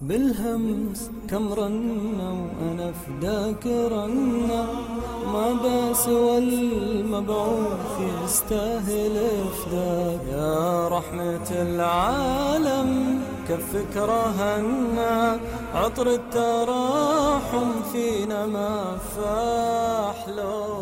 بالهمس كم رنا وأنا فداك رنا ما باس والمبعوث يستاهل فداك يا رحمة العالم كفك رهنا عطر التراحم فينا ما فاح لو